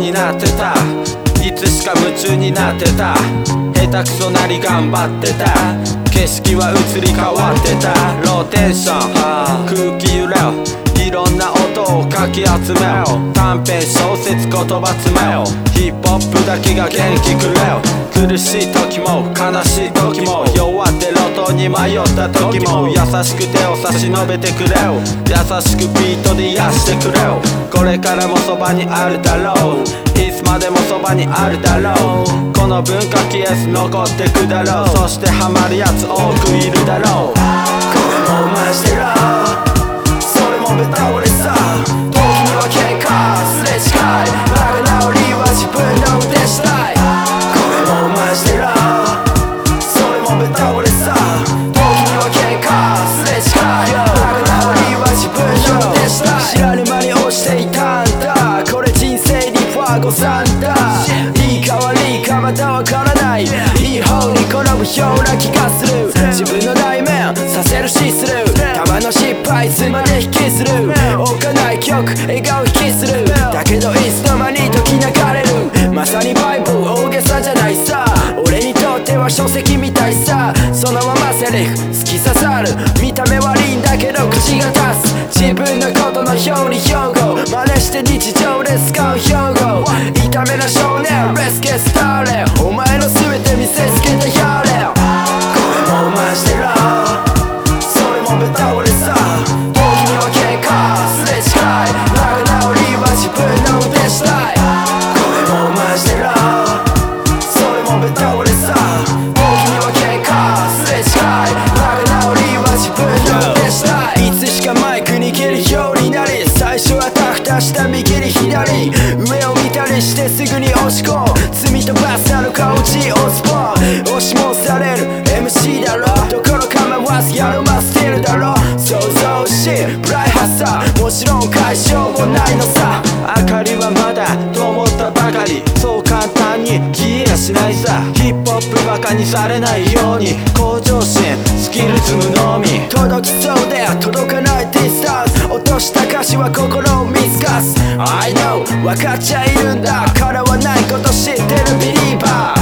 になってた。いつしか夢中になってた。下手くそなり頑張ってた。景色は移り変わってた。ローテーション空気揺れをいろんな音をかき集めよ短編小説言葉詰めよヒップホップだけが元気くれよ。苦しい時も悲しい時も。弱って路頭に迷った時も。優しく手を差し伸べてくれよ。優しくビートで癒してくれよ。これからもそばにあるだろう。いつまでもそばにあるだろう。この文化消えず残ってくだろう。そしてハマるやつ多くいるだろう。子さんだ。いいか悪いかまたわからない。いい方に転ぶような気がする。書籍みたいさ。そのままセリフ。突き刺さる。見た目悪いんだけど口が立つ。自分のことのように標語。真似して日常で使う標語。痛めな少年。Let's get started お前の全て見せつけてやれタフタした右に左上を見たりしてすぐに押し込む積み飛ばすあの顔打ちオスポン押しもされる MC だろどころ構わずやるまスティルだろ想像しブライハッサーもちろん解消もないのさ明かりはまだと思ったばかりそう簡単に消えやしないさヒップホップバカにされないように向上心スキルズムのみ届きそうで届かないディスタンス落とした歌詞は心をす。I know 分かっちゃいるんだ。からはないこと知ってるビリーバー。